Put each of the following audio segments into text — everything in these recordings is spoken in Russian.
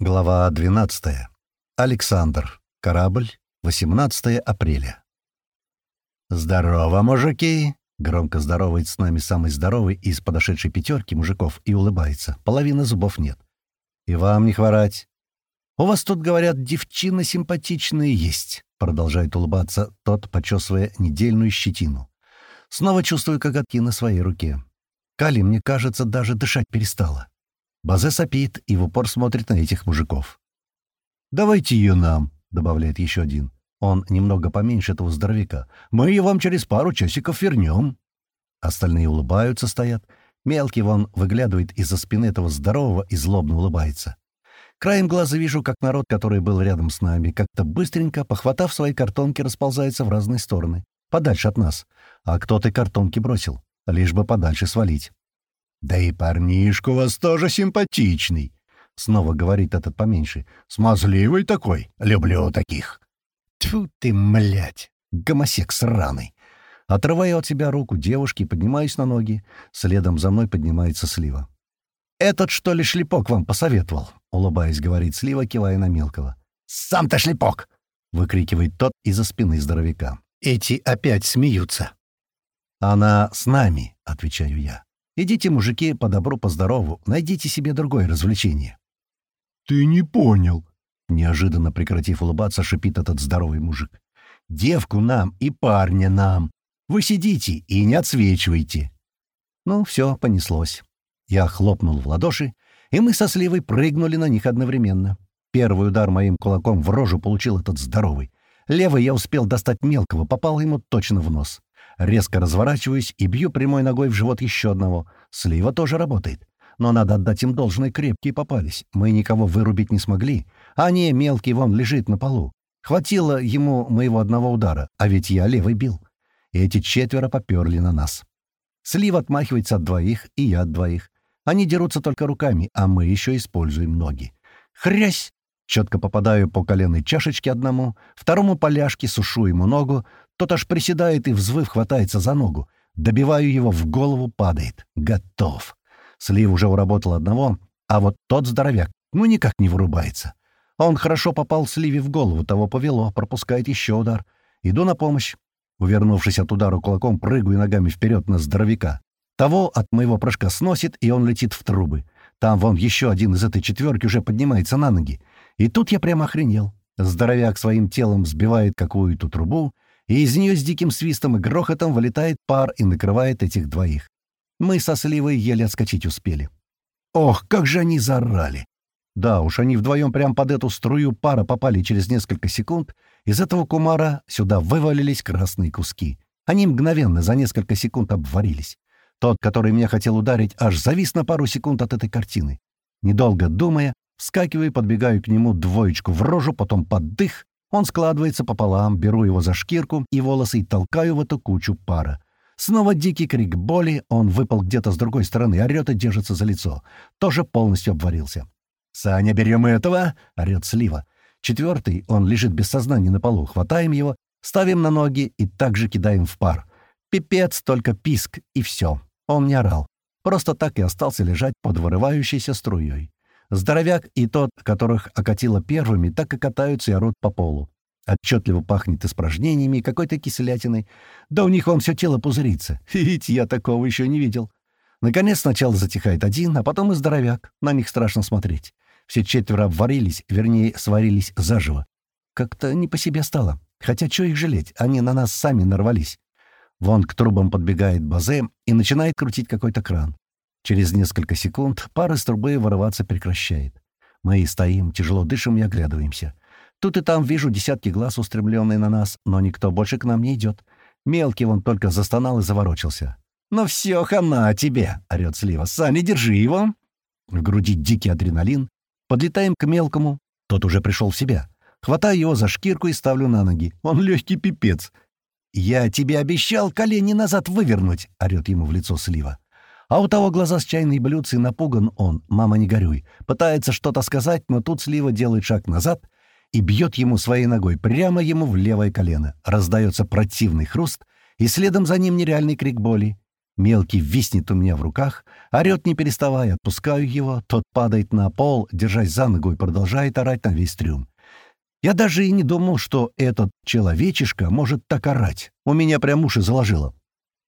Глава 12. Александр. Корабль. 18 апреля. «Здорово, мужики!» — громко здоровает с нами самый здоровый из подошедшей пятерки мужиков и улыбается. Половины зубов нет. «И вам не хворать!» «У вас тут, говорят, девчины симпатичные есть!» — продолжает улыбаться тот, почесывая недельную щетину. Снова чувствую коготки на своей руке. Кали, мне кажется, даже дышать перестала. Базе сопит и в упор смотрит на этих мужиков. «Давайте ее нам», — добавляет еще один. Он немного поменьше этого здоровяка. «Мы ее вам через пару часиков вернем». Остальные улыбаются, стоят. Мелкий вон выглядывает из-за спины этого здорового и злобно улыбается. Краем глаза вижу, как народ, который был рядом с нами, как-то быстренько, похватав свои картонки, расползается в разные стороны, подальше от нас. А кто-то картонки бросил, лишь бы подальше свалить. «Да и парнишка у вас тоже симпатичный», — снова говорит этот поменьше. «Смазливый такой. Люблю таких». Тьфу ты, млять, гомосек сраный. Отрываю от себя руку девушки, поднимаюсь на ноги. Следом за мной поднимается Слива. «Этот, что ли, шлепок вам посоветовал?» — улыбаясь, говорит Слива, кивая на мелкого. «Сам-то шлепок!» — выкрикивает тот из-за спины здоровяка. «Эти опять смеются». «Она с нами», — отвечаю я. Идите, мужики, по добру, по здорову, найдите себе другое развлечение». «Ты не понял», — неожиданно прекратив улыбаться, шипит этот здоровый мужик. «Девку нам и парня нам. Вы сидите и не отсвечивайте». Ну, все, понеслось. Я хлопнул в ладоши, и мы со Сливой прыгнули на них одновременно. Первый удар моим кулаком в рожу получил этот здоровый. Левый я успел достать мелкого, попал ему точно в нос. Резко разворачиваюсь и бью прямой ногой в живот еще одного. Слива тоже работает. Но надо отдать им должное, крепкие попались. Мы никого вырубить не смогли. А не, мелкий вон лежит на полу. Хватило ему моего одного удара, а ведь я левый бил. И эти четверо поперли на нас. Слива отмахивается от двоих, и я от двоих. Они дерутся только руками, а мы еще используем ноги. Хрясь! Четко попадаю по коленной чашечке одному, второму поляшке сушу ему ногу, тот аж приседает и, взвыв, хватается за ногу. Добиваю его, в голову падает. Готов. Слив уже уработал одного, а вот тот здоровяк, ну, никак не вырубается. Он хорошо попал Сливе в голову, того повело, пропускает еще удар. Иду на помощь. Увернувшись от удара кулаком, прыгаю ногами вперед на здоровяка. Того от моего прыжка сносит, и он летит в трубы. Там вон еще один из этой четверки уже поднимается на ноги. И тут я прямо охренел. Здоровяк своим телом сбивает какую-то трубу, и из нее с диким свистом и грохотом вылетает пар и накрывает этих двоих. Мы со Сливой еле отскочить успели. Ох, как же они заорали! Да уж, они вдвоем прямо под эту струю пара попали через несколько секунд. Из этого кумара сюда вывалились красные куски. Они мгновенно за несколько секунд обварились. Тот, который меня хотел ударить, аж завис на пару секунд от этой картины. Недолго думая, вскакиваю подбегаю к нему двоечку в рожу, потом под дых, он складывается пополам, беру его за шкирку и волосы и толкаю в эту кучу пара. Снова дикий крик боли, он выпал где-то с другой стороны, орёт и держится за лицо. Тоже полностью обварился. «Саня, берем этого!» — орёт Слива. Четвертый, он лежит без сознания на полу. Хватаем его, ставим на ноги и также кидаем в пар. Пипец, только писк, и все. Он не орал. Просто так и остался лежать под вырывающейся струей. Здоровяк и тот, которых окатило первыми, так и катаются и орут по полу. Отчетливо пахнет испражнениями и какой-то кислятиной. Да у них вам все тело пузырится. Ведь я такого еще не видел. Наконец сначала затихает один, а потом и здоровяк. На них страшно смотреть. Все четверо обварились, вернее, сварились заживо. Как-то не по себе стало. Хотя что их жалеть, они на нас сами нарвались. Вон к трубам подбегает Базе и начинает крутить какой-то кран. Через несколько секунд пар из трубы вырываться прекращает. Мы стоим, тяжело дышим и оглядываемся. Тут и там вижу десятки глаз, устремленные на нас, но никто больше к нам не идет. Мелкий вон только застонал и заворочился. «Ну все, хана тебе!» — орёт Слива. «Саня, держи его!» В груди дикий адреналин. Подлетаем к мелкому. Тот уже пришел в себя. Хватаю его за шкирку и ставлю на ноги. Он легкий пипец. «Я тебе обещал колени назад вывернуть!» — орёт ему в лицо Слива. А у того глаза с чайной блюдцей напуган он, мама не горюй. Пытается что-то сказать, но тут Слива делает шаг назад и бьет ему своей ногой прямо ему в левое колено. Раздается противный хруст, и следом за ним нереальный крик боли. Мелкий виснет у меня в руках, орёт не переставая, отпускаю его, тот падает на пол, держась за ногу и продолжает орать на весь трюм. Я даже и не думал, что этот человечишка может так орать. У меня прям уши заложило.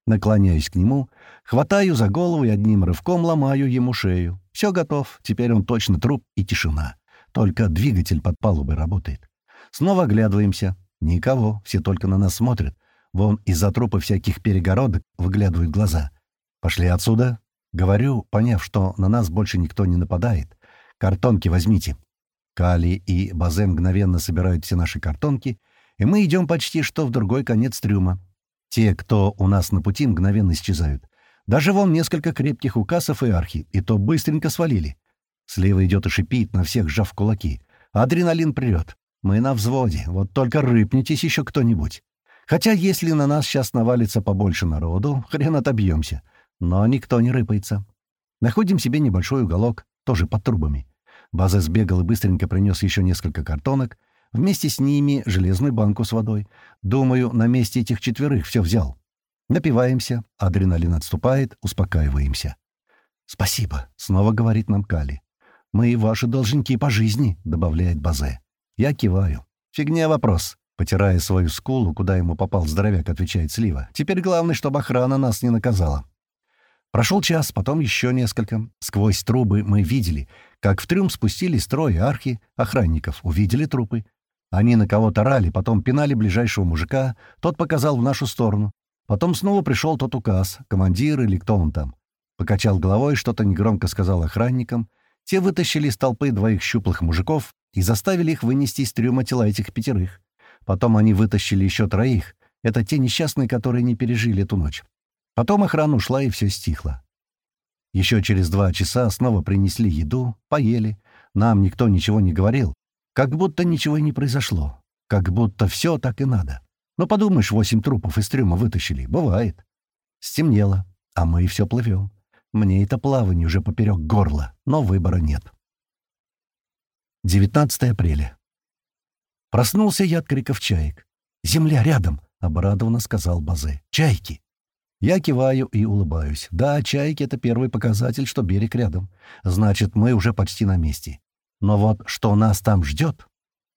Наклоняюсь к нему, хватаю за голову и одним рывком ломаю ему шею. Все готов, теперь он точно труп и тишина. Только двигатель под палубой работает. Снова оглядываемся. Никого, все только на нас смотрят. Вон из-за трупа всяких перегородок выглядывают глаза. «Пошли отсюда!» Говорю, поняв, что на нас больше никто не нападает. «Картонки возьмите!» Кали и Базе мгновенно собирают все наши картонки, и мы идем почти что в другой конец трюма. Те, кто у нас на пути, мгновенно исчезают. Даже вон несколько крепких указов и архи, и то быстренько свалили. Слева идет и шипит, на всех сжав кулаки. Адреналин прет. Мы на взводе, вот только рыпнитесь еще кто-нибудь. Хотя если на нас сейчас навалится побольше народу, хрен отобьемся. Но никто не рыпается. Находим себе небольшой уголок, тоже под трубами. База сбегал и быстренько принес еще несколько картонок. Вместе с ними железную банку с водой. Думаю, на месте этих четверых все взял. Напиваемся, адреналин отступает, успокаиваемся. «Спасибо», — снова говорит нам Кали. «Мы ваши должники по жизни», — добавляет Базе. Я киваю. «Фигня вопрос. Потирая свою скулу, куда ему попал здоровяк, отвечает Слива. «Теперь главное, чтобы охрана нас не наказала». Прошел час, потом еще несколько. Сквозь трубы мы видели, как в трюм спустились трое архи, охранников, увидели трупы. Они на кого-то рали, потом пинали ближайшего мужика, тот показал в нашу сторону. Потом снова пришел тот указ, командир или кто он там. Покачал головой, что-то негромко сказал охранникам. Те вытащили из толпы двоих щуплых мужиков и заставили их вынести из трюма тела этих пятерых. Потом они вытащили еще троих. Это те несчастные, которые не пережили эту ночь. Потом охрана ушла, и все стихло. Еще через два часа снова принесли еду, поели. Нам никто ничего не говорил. Как будто ничего и не произошло. Как будто все так и надо. Ну, подумаешь, восемь трупов из трюма вытащили. Бывает. Стемнело, а мы все плывем. Мне это плавание уже поперек горла, но выбора нет. 19 апреля. Проснулся я от криков чаек. «Земля рядом!» — обрадованно сказал Базе. «Чайки!» Я киваю и улыбаюсь. Да, чайки — это первый показатель, что берег рядом. Значит, мы уже почти на месте. Но вот что нас там ждет?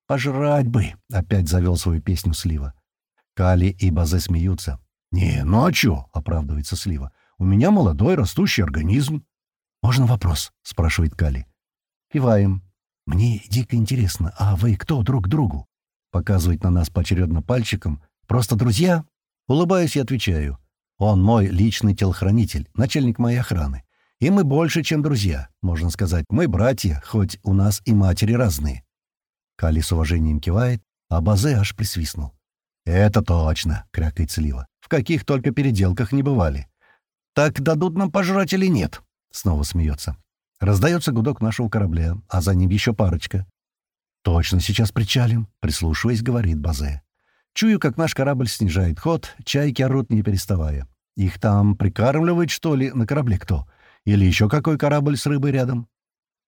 «Пожрать бы!» — опять завел свою песню Слива. Кали и Базе смеются. «Не, ну а чё?» — оправдывается Слива. «У меня молодой растущий организм». «Можно вопрос?» — спрашивает Кали. Киваем. «Мне дико интересно, а вы кто друг другу?» Показывает на нас поочередно пальчиком. «Просто друзья?» Улыбаюсь и отвечаю. «Он мой личный телохранитель, начальник моей охраны. И мы больше, чем друзья. Можно сказать, мы братья, хоть у нас и матери разные». Кали с уважением кивает, а Базе аж присвистнул. «Это точно!» — крякает Слива. «В каких только переделках не бывали». «Так дадут нам пожрать или нет?» — снова смеется. Раздается гудок нашего корабля, а за ним еще парочка. «Точно сейчас причалим», — прислушиваясь, говорит Базе. Чую, как наш корабль снижает ход, чайки орут не переставая. Их там прикармливает, что ли, на корабле кто? Или еще какой корабль с рыбой рядом?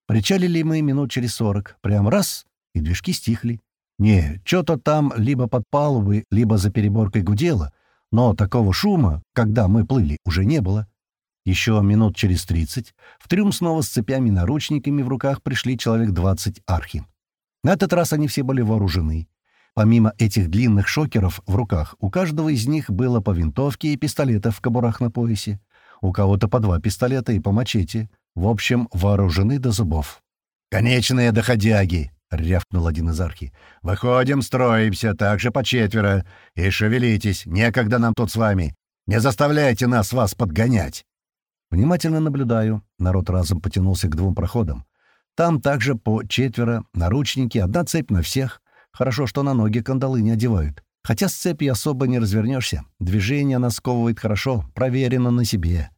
Причалили мы минут через сорок. Прям раз — и движки стихли. Не, что-то там либо под палубой, либо за переборкой гудело, но такого шума, когда мы плыли, уже не было. Еще минут через тридцать в трюм снова с цепями и наручниками в руках пришли человек двадцать архи. На этот раз они все были вооружены. Помимо этих длинных шокеров в руках, у каждого из них было по винтовке и пистолета в кобурах на поясе. У кого-то по два пистолета и по мачете. В общем, вооружены до зубов. «Конечные доходяги!» — рявкнул один из архи. «Выходим, строимся, так же по четверо. И шевелитесь, некогда нам тут с вами. Не заставляйте нас вас подгонять!» Внимательно наблюдаю. Народ разом потянулся к двум проходам. Там также по четверо, наручники, одна цепь на всех. Хорошо, что на ноги кандалы не одевают. Хотя с цепью особо не развернешься. Движение она сковывает хорошо, проверено на себе.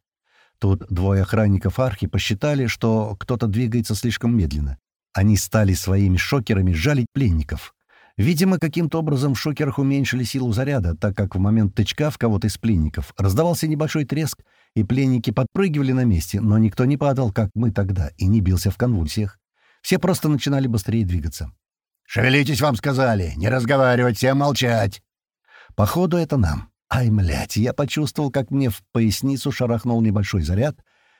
Тут двое охранников архи посчитали, что кто-то двигается слишком медленно. Они стали своими шокерами жалить пленников. Видимо, каким-то образом в шокерах уменьшили силу заряда, так как в момент тычка в кого-то из пленников раздавался небольшой треск, и пленники подпрыгивали на месте, но никто не падал, как мы тогда, и не бился в конвульсиях. Все просто начинали быстрее двигаться. «Шевелитесь, вам сказали! Не разговаривать, всем молчать!» Походу, это нам. Ай, млядь, я почувствовал, как мне в поясницу шарахнул небольшой заряд.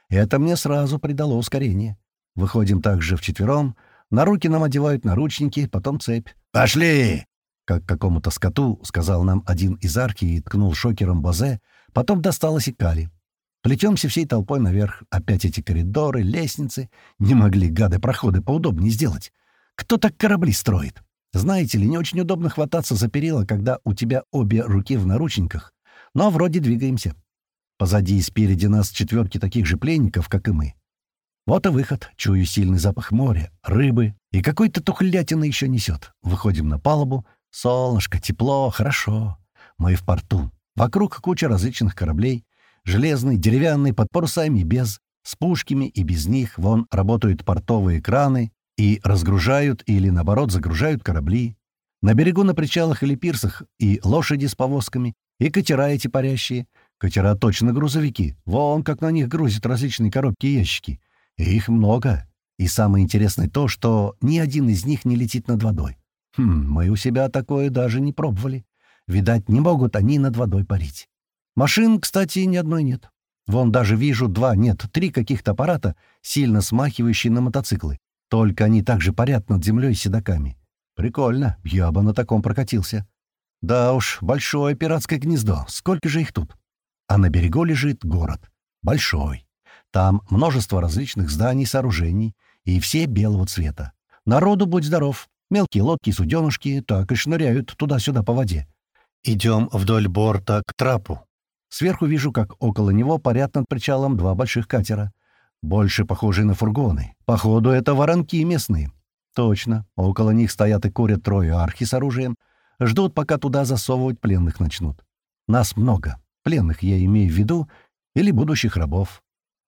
Это мне сразу придало ускорение. Выходим также вчетвером. На руки нам одевают наручники, потом цепь. «Пошли!» Как какому-то скоту, сказал нам один из арки и ткнул шокером Бозе, потом досталось и Кали. Плетемся всей толпой наверх. Опять эти коридоры, лестницы. Не могли гады проходы поудобнее сделать. Кто так корабли строит? Знаете ли, не очень удобно хвататься за перила, когда у тебя обе руки в наручниках. Но вроде двигаемся. Позади и спереди нас четверки таких же пленников, как и мы. Вот и выход. Чую сильный запах моря, рыбы. И какой-то тухлятина еще несет. Выходим на палубу. Солнышко, тепло, хорошо. Мы в порту. Вокруг куча различных кораблей. Железный, деревянный, под парусами без. С пушками и без них. Вон работают портовые краны и разгружают или, наоборот, загружают корабли. На берегу на причалах или пирсах и лошади с повозками, и катера эти парящие. Катера точно грузовики. Вон как на них грузят различные коробки и ящики. Их много. И самое интересное то, что ни один из них не летит над водой. Хм, мы у себя такое даже не пробовали. Видать, не могут они над водой парить. Машин, кстати, ни одной нет. Вон даже вижу два, нет, три каких-то аппарата, сильно смахивающие на мотоциклы. Только они также парят над землей седаками. Прикольно, я бы на таком прокатился. Да уж, большое пиратское гнездо, сколько же их тут? А на берегу лежит город. Большой. Там множество различных зданий, сооружений, и все белого цвета. Народу будь здоров. Мелкие лодки и суденушки так и шныряют туда-сюда по воде. Идем вдоль борта к трапу. Сверху вижу, как около него парят над причалом два больших катера — больше похожие на фургоны. Походу, это воронки местные. Точно. Около них стоят и курят трое архи с оружием. Ждут, пока туда засовывать пленных начнут. Нас много. Пленных я имею в виду, или будущих рабов.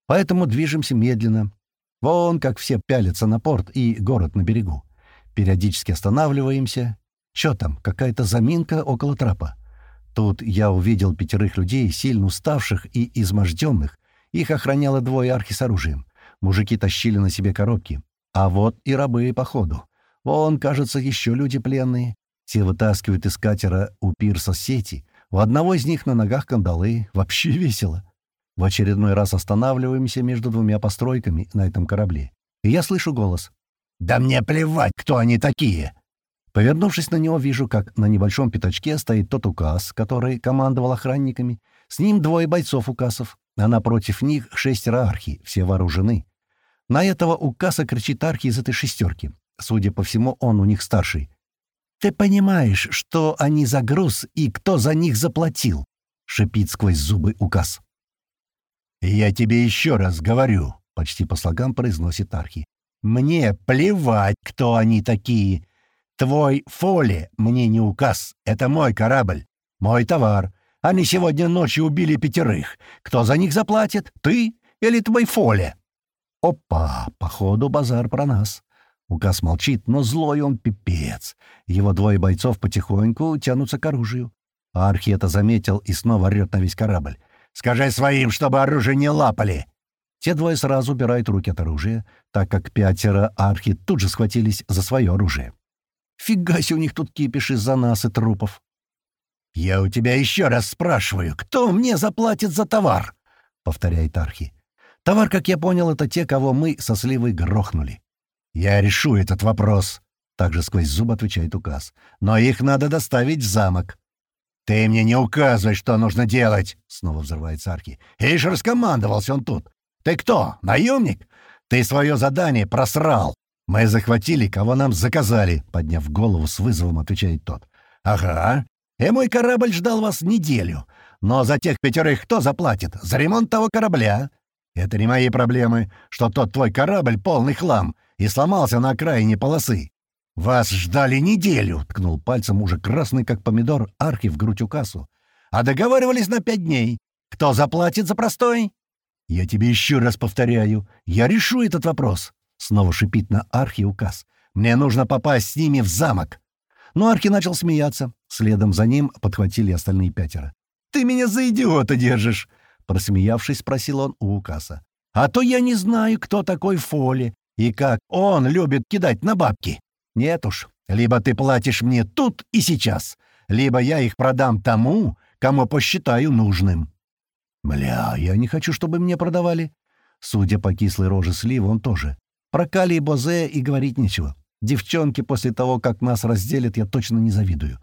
Поэтому движемся медленно. Вон как все пялятся на порт и город на берегу. Периодически останавливаемся. Чё там, какая-то заминка около трапа. Тут я увидел пятерых людей, сильно уставших и изможденных, их охраняло двое архи с оружием. Мужики тащили на себе коробки. А вот и рабы, походу. Вон, кажется, еще люди пленные. Те вытаскивают из катера у пирса сети. У одного из них на ногах кандалы. Вообще весело. В очередной раз останавливаемся между двумя постройками на этом корабле. И я слышу голос. «Да мне плевать, кто они такие!» Повернувшись на него, вижу, как на небольшом пятачке стоит тот указ, который командовал охранниками. С ним двое бойцов указов а напротив них шестеро архи, все вооружены. На этого укаса кричит архи из этой шестерки. Судя по всему, он у них старший. «Ты понимаешь, что они за груз и кто за них заплатил?» — шипит сквозь зубы указ. «Я тебе еще раз говорю», — почти по слогам произносит архи. «Мне плевать, кто они такие. Твой фоли мне не указ. Это мой корабль, мой товар. Они сегодня ночью убили пятерых. Кто за них заплатит? Ты или твой Фоля?» «Опа! Походу, базар про нас». Указ молчит, но злой он пипец. Его двое бойцов потихоньку тянутся к оружию. Архи это заметил и снова орёт на весь корабль. «Скажи своим, чтобы оружие не лапали!» Те двое сразу убирают руки от оружия, так как пятеро архи тут же схватились за свое оружие. «Фига себе у них тут кипиш из-за нас и трупов!» «Я у тебя еще раз спрашиваю, кто мне заплатит за товар?» — повторяет Архи. «Товар, как я понял, это те, кого мы со сливой грохнули». «Я решу этот вопрос», — также сквозь зуб отвечает указ. «Но их надо доставить в замок». «Ты мне не указывай, что нужно делать!» — снова взрывается Архи. «Ишь, раскомандовался он тут! Ты кто, наемник? Ты свое задание просрал! Мы захватили, кого нам заказали!» — подняв голову с вызовом, отвечает тот. «Ага, и мой корабль ждал вас неделю. Но за тех пятерых кто заплатит? За ремонт того корабля? Это не мои проблемы, что тот твой корабль полный хлам и сломался на окраине полосы. Вас ждали неделю, — ткнул пальцем уже красный, как помидор, архи в грудь укасу. А договаривались на пять дней. Кто заплатит за простой? Я тебе еще раз повторяю, я решу этот вопрос. Снова шипит на архи указ. Мне нужно попасть с ними в замок. Но Архи начал смеяться. Следом за ним подхватили остальные пятеро. «Ты меня за идиота держишь!» Просмеявшись, спросил он у Укаса. «А то я не знаю, кто такой Фоли и как он любит кидать на бабки. Нет уж, либо ты платишь мне тут и сейчас, либо я их продам тому, кому посчитаю нужным». «Бля, я не хочу, чтобы мне продавали». Судя по кислой роже слива, он тоже. Про Кали и Бозе и говорить нечего. Девчонки после того, как нас разделят, я точно не завидую.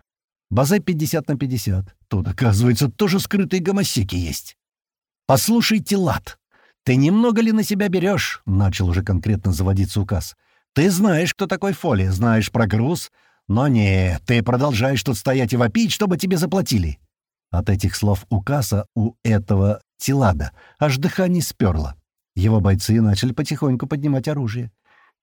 Бозе 50 на 50. Тут, оказывается, тоже скрытые гомосеки есть. «Послушайте, Лад, ты немного ли на себя берешь?» — начал уже конкретно заводиться указ. «Ты знаешь, кто такой Фоли, знаешь про груз, но не, ты продолжаешь тут стоять и вопить, чтобы тебе заплатили». От этих слов указа у этого Тилада аж дыхание сперло. Его бойцы начали потихоньку поднимать оружие.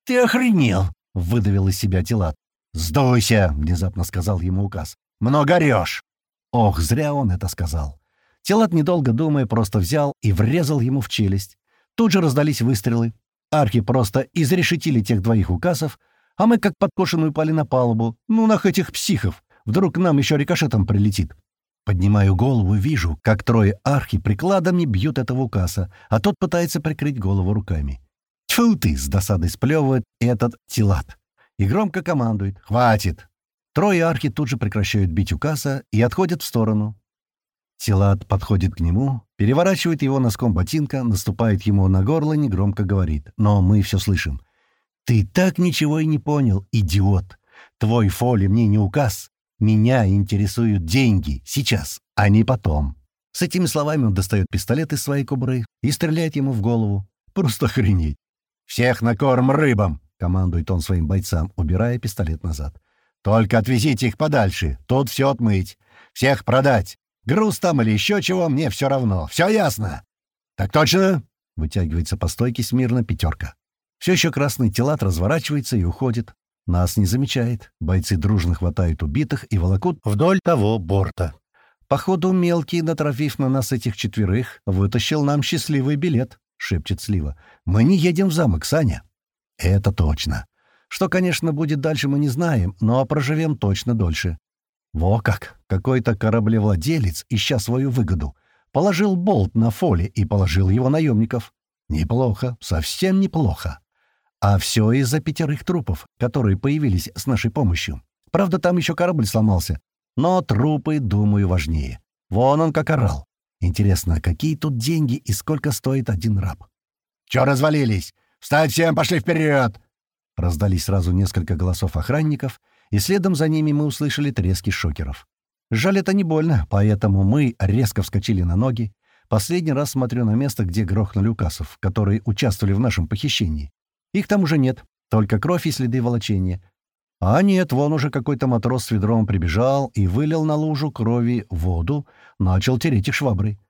«Ты охренел!» — выдавил из себя Тилад. «Сдуйся!» — внезапно сказал ему указ. «Много орешь!» Ох, зря он это сказал. Тилад, недолго думая, просто взял и врезал ему в челюсть. Тут же раздались выстрелы. Арки просто изрешетили тех двоих указов, а мы как подкошенные упали на палубу. Ну, нах этих психов! Вдруг нам еще рикошетом прилетит. Поднимаю голову вижу, как трое архи прикладами бьют этого указа, а тот пытается прикрыть голову руками. Тьфу ты! С досадой сплевывает этот Тилат. И громко командует «Хватит!». Трое архи тут же прекращают бить указа и отходят в сторону. Тилат подходит к нему, переворачивает его носком ботинка, наступает ему на горло, негромко говорит. Но мы все слышим. «Ты так ничего и не понял, идиот! Твой фоли мне не указ. Меня интересуют деньги. Сейчас, а не потом». С этими словами он достает пистолет из своей кобры и стреляет ему в голову. Просто охренеть. «Всех на корм рыбам!» — командует он своим бойцам, убирая пистолет назад. «Только отвезите их подальше. Тут все отмыть. Всех продать. Груз там или еще чего, мне все равно. Все ясно?» «Так точно!» — вытягивается по стойке смирно пятерка. Все еще красный телат разворачивается и уходит. Нас не замечает. Бойцы дружно хватают убитых и волокут вдоль того борта. Походу, мелкий, натравив на нас этих четверых, вытащил нам счастливый билет, — шепчет Слива. Мы не едем в замок, Саня. Это точно. Что, конечно, будет дальше, мы не знаем, но проживем точно дольше. Во как! Какой-то кораблевладелец, ища свою выгоду, положил болт на фоле и положил его наемников. Неплохо, совсем неплохо. А все из-за пятерых трупов, которые появились с нашей помощью. Правда, там еще корабль сломался. Но трупы, думаю, важнее. Вон он как орал. Интересно, какие тут деньги и сколько стоит один раб? «Чё развалились? Встать всем, пошли вперед!» Раздались сразу несколько голосов охранников, и следом за ними мы услышали трески шокеров. Жаль, это не больно, поэтому мы резко вскочили на ноги. Последний раз смотрю на место, где грохнули указов, которые участвовали в нашем похищении. Их там уже нет, только кровь и следы волочения. А нет, вон уже какой-то матрос с ведром прибежал и вылил на лужу крови воду, начал тереть их шваброй.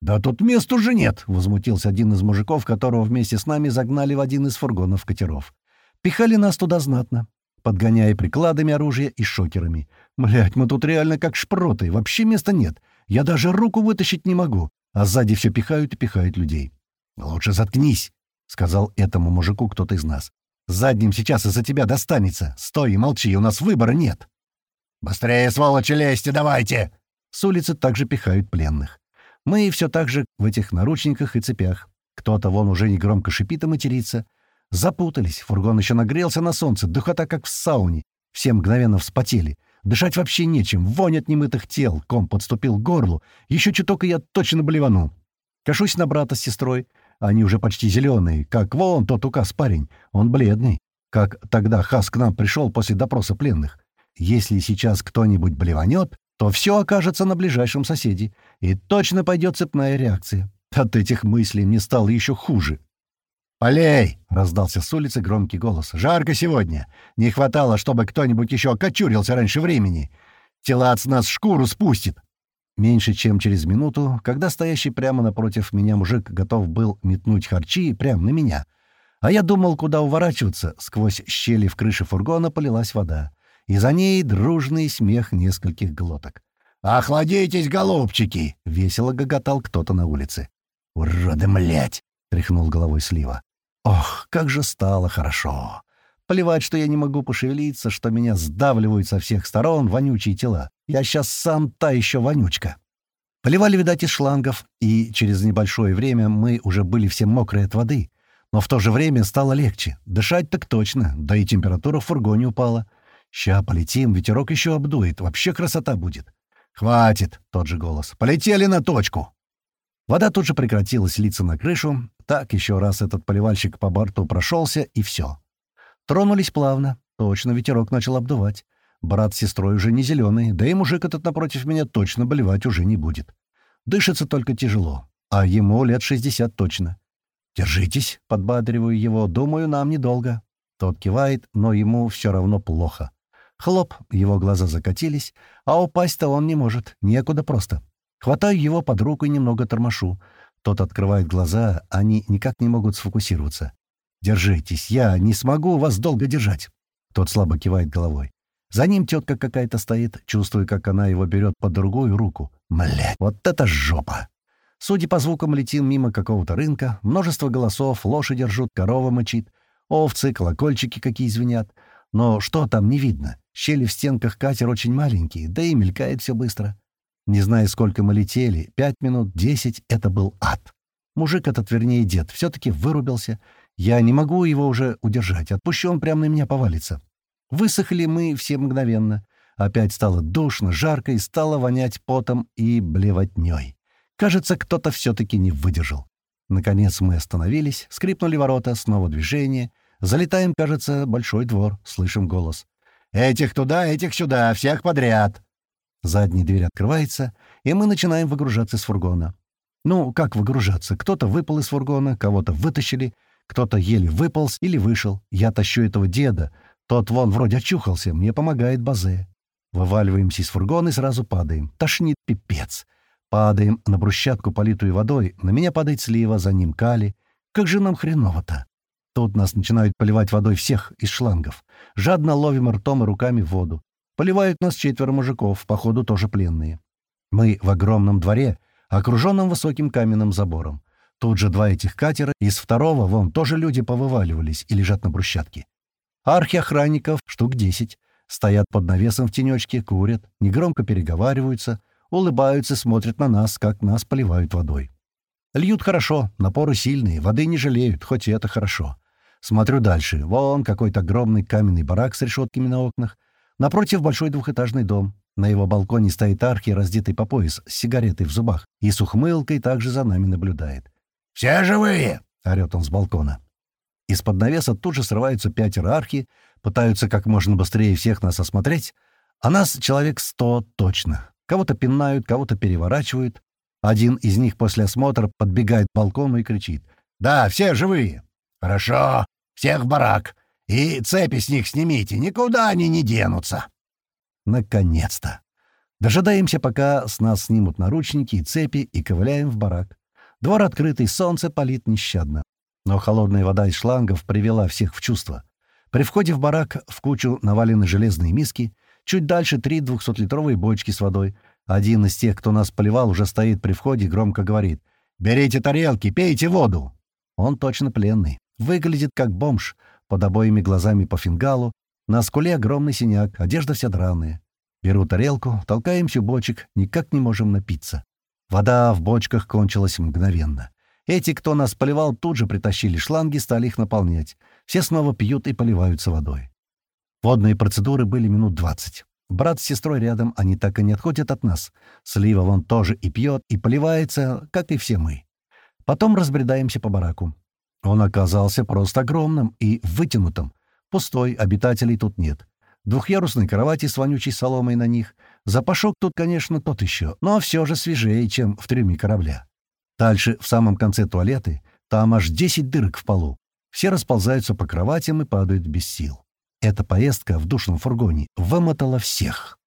«Да тут мест уже нет!» — возмутился один из мужиков, которого вместе с нами загнали в один из фургонов катеров. Пихали нас туда знатно, подгоняя прикладами оружия и шокерами. Блять, мы тут реально как шпроты, вообще места нет. Я даже руку вытащить не могу, а сзади все пихают и пихают людей. «Лучше заткнись!» — сказал этому мужику кто-то из нас. «Задним сейчас из-за тебя достанется. Стой и молчи, у нас выбора нет». «Быстрее, сволочи, лезьте, давайте!» С улицы также пихают пленных. Мы все так же в этих наручниках и цепях. Кто-то вон уже негромко шипит и матерится. Запутались, фургон еще нагрелся на солнце, духота как в сауне. Все мгновенно вспотели. Дышать вообще нечем, вонь от немытых тел, ком подступил к горлу. Еще чуток, и я точно блевану. Кашусь на брата с сестрой. Они уже почти зеленые, как вон тот указ парень. Он бледный, как тогда Хас к нам пришел после допроса пленных. Если сейчас кто-нибудь блеванет, то все окажется на ближайшем соседе, и точно пойдет цепная реакция. От этих мыслей мне стало еще хуже. «Полей!» — раздался с улицы громкий голос. «Жарко сегодня. Не хватало, чтобы кто-нибудь еще окочурился раньше времени. Телац нас шкуру спустит. Меньше чем через минуту, когда стоящий прямо напротив меня мужик готов был метнуть харчи прямо на меня. А я думал, куда уворачиваться, сквозь щели в крыше фургона полилась вода. И за ней дружный смех нескольких глоток. «Охладитесь, голубчики!» — весело гоготал кто-то на улице. «Уроды, млять!» — тряхнул головой Слива. «Ох, как же стало хорошо! Плевать, что я не могу пошевелиться, что меня сдавливают со всех сторон вонючие тела. Я сейчас сам та еще вонючка. Поливали, видать, из шлангов, и через небольшое время мы уже были все мокрые от воды. Но в то же время стало легче. Дышать так точно, да и температура в фургоне упала. Ща полетим, ветерок еще обдует, вообще красота будет. «Хватит!» — тот же голос. «Полетели на точку!» Вода тут же прекратилась литься на крышу. Так еще раз этот поливальщик по борту прошелся, и все. Тронулись плавно. Точно ветерок начал обдувать. Брат с сестрой уже не зеленый, да и мужик этот напротив меня точно болевать уже не будет. Дышится только тяжело, а ему лет шестьдесят точно. «Держитесь», — подбадриваю его, — «думаю, нам недолго». Тот кивает, но ему все равно плохо. Хлоп, его глаза закатились, а упасть-то он не может, некуда просто. Хватаю его под руку и немного тормошу. Тот открывает глаза, они никак не могут сфокусироваться. «Держитесь, я не смогу вас долго держать». Тот слабо кивает головой. За ним тетка какая-то стоит, чувствую, как она его берет под другую руку. Млять, вот это жопа! Судя по звукам, летим мимо какого-то рынка, множество голосов, лошади ржут, корова мочит, овцы, колокольчики какие звенят. Но что там не видно? Щели в стенках катер очень маленькие, да и мелькает все быстро. Не знаю, сколько мы летели, пять минут, десять — это был ад. Мужик этот, вернее, дед, все-таки вырубился. Я не могу его уже удержать, отпущу, он прямо на меня повалится. Высохли мы все мгновенно. Опять стало душно, жарко и стало вонять потом и блевотней. Кажется, кто-то все-таки не выдержал. Наконец мы остановились, скрипнули ворота, снова движение. Залетаем, кажется, большой двор, слышим голос. «Этих туда, этих сюда, всех подряд!» Задняя дверь открывается, и мы начинаем выгружаться с фургона. Ну, как выгружаться? Кто-то выпал из фургона, кого-то вытащили, кто-то еле выполз или вышел. Я тащу этого деда. Тот вон вроде очухался, мне помогает Базе. Вываливаемся из фургона и сразу падаем. Тошнит пипец. Падаем на брусчатку, политую водой. На меня падает слива, за ним кали. Как же нам хреново-то? Тут нас начинают поливать водой всех из шлангов. Жадно ловим ртом и руками воду. Поливают нас четверо мужиков, походу тоже пленные. Мы в огромном дворе, окруженном высоким каменным забором. Тут же два этих катера, из второго вон тоже люди повываливались и лежат на брусчатке. Архиохранников штук десять. Стоят под навесом в тенечке, курят, негромко переговариваются, улыбаются, смотрят на нас, как нас поливают водой. Льют хорошо, напоры сильные, воды не жалеют, хоть и это хорошо. Смотрю дальше. Вон какой-то огромный каменный барак с решетками на окнах. Напротив большой двухэтажный дом. На его балконе стоит архи, раздетый по пояс, с сигаретой в зубах, и с ухмылкой также за нами наблюдает. «Все живые!» — орёт он с балкона. Из-под навеса тут же срываются пятеро архи, пытаются как можно быстрее всех нас осмотреть, а нас человек сто точно. Кого-то пинают, кого-то переворачивают. Один из них после осмотра подбегает к балкону и кричит. «Да, все живые!» «Хорошо, всех в барак!» И цепи с них снимите, никуда они не денутся. Наконец-то! Дожидаемся, пока с нас снимут наручники и цепи, и ковыляем в барак. Двор открытый, солнце палит нещадно. Но холодная вода из шлангов привела всех в чувство. При входе в барак в кучу навалены железные миски, чуть дальше три двухсотлитровые бочки с водой. Один из тех, кто нас поливал, уже стоит при входе и громко говорит «Берите тарелки, пейте воду!» Он точно пленный. Выглядит как бомж, под обоими глазами по фингалу, на скуле огромный синяк, одежда вся драная. Беру тарелку, толкаем всю бочек, никак не можем напиться. Вода в бочках кончилась мгновенно. Эти, кто нас поливал, тут же притащили шланги, стали их наполнять. Все снова пьют и поливаются водой. Водные процедуры были минут двадцать. Брат с сестрой рядом, они так и не отходят от нас. Слива вон тоже и пьет, и поливается, как и все мы. Потом разбредаемся по бараку. Он оказался просто огромным и вытянутым. Пустой, обитателей тут нет. Двухъярусные кровати с вонючей соломой на них. Запашок тут, конечно, тот еще, но все же свежее, чем в трюме корабля. Дальше, в самом конце туалеты, там аж 10 дырок в полу. Все расползаются по кроватям и падают без сил. Эта поездка в душном фургоне вымотала всех.